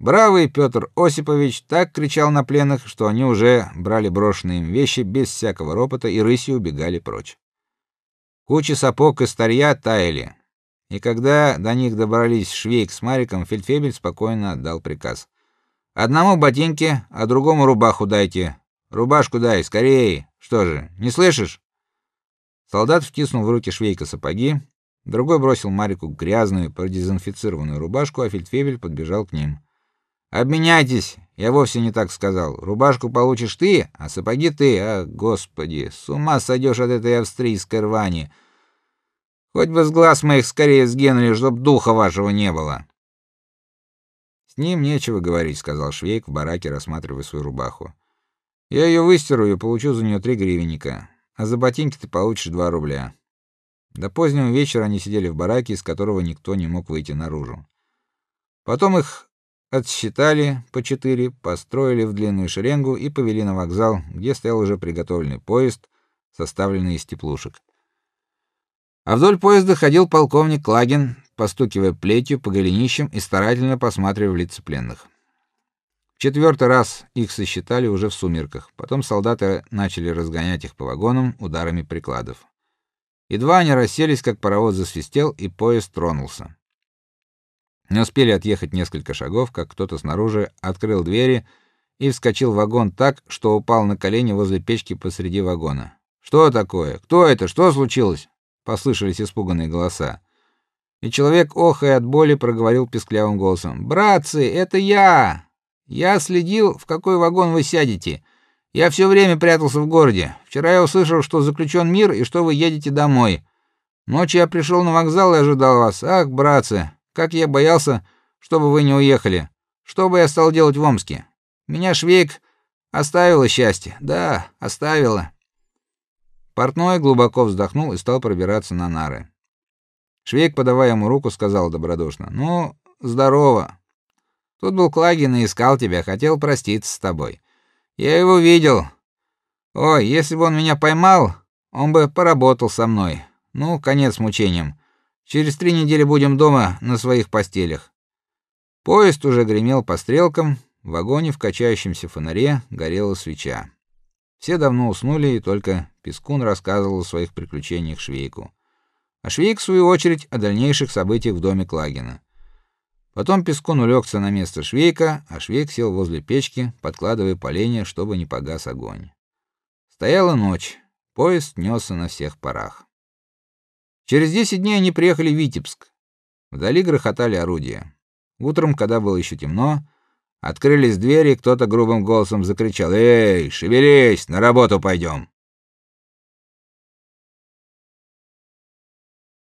Бравый Петр Осипович так кричал на пленных, что они уже брали брошенные им вещи без всякого ропота и рысью убегали прочь. Кучи сапог и старья таяли. И когда до них добрались Швейк с Мариком, фельдфебель спокойно отдал приказ: "Одному ботинки, а другому рубаху дайте. Рубашку дай, скорее. Что же, не слышишь?" Солдат втиснул в руки Швейка сапоги, другой бросил Марику грязную, продезинфицированную рубашку, а фельдфебель подбежал к ним. Обменяйтесь. Я вовсе не так сказал. Рубашку получишь ты, а сапоги ты. А, господи, с ума сойдешь от этой австрийской рвани. Хоть бы с глаз моих скорее сгинули, чтоб духа вашего не было. С ним нечего говорить, сказал Швейк в бараке, рассматривая свою рубаху. Я ее выстиру и получу за нее три гривенника, а за ботинки ты получишь два рубля. До позднего вечера они сидели в бараке, из которого никто не мог выйти наружу. Потом их Отсчитали по четыре, построили в длинную шеренгу и повели на вокзал, где стоял уже приготовленный поезд, составленный из теплушек. А вдоль поезда ходил полковник Лагин, постукивая плетью по голенищам и старательно посматривая в лица пленных. В четвертый раз их сосчитали уже в сумерках. Потом солдаты начали разгонять их по вагонам ударами прикладов. Едва они расселись, как паровоз засвистел, и поезд тронулся. Не успели отъехать несколько шагов, как кто-то снаружи открыл двери и вскочил в вагон так, что упал на колени возле печки посреди вагона. Что такое? Кто это? Что случилось? послышались испуганные голоса. И человек, охая от боли, проговорил песклявым голосом: "Братцы, это я. Я следил, в какой вагон вы сядете. Я все время прятался в городе. Вчера я услышал, что заключен мир и что вы едете домой. Ночью я пришел на вокзал и ожидал вас. Ах, братцы, как я боялся, чтобы вы не уехали. Что бы я стал делать в Омске? Меня Швейк оставила счастье. Да, оставила. Портной глубоко вздохнул и стал пробираться на нары. Швейк, подавая ему руку, сказал добродушно: "Ну, здорово. Тут был Клагин и искал тебя, хотел проститься с тобой. Я его видел. Ой, если бы он меня поймал, он бы поработал со мной. Ну, конец мучениям. Через три недели будем дома на своих постелях. Поезд уже гремел по стрелкам, в вагоне в качающемся фонаре горела свеча. Все давно уснули, и только Пескун рассказывал о своих приключениях Швейку. А Швейк в свою очередь о дальнейших событиях в доме Клагина. Потом Пескун улегся на место Швейка, а Швейк сел возле печки, подкладывая поленья, чтобы не погас огонь. Стояла ночь. Поезд нёсся на всех парах. Через 10 дней они приехали в Витебск. Вдали грохотали орудия. Утром, когда было еще темно, открылись двери, кто-то грубым голосом закричал: "Эй, шевелись, на работу пойдем!»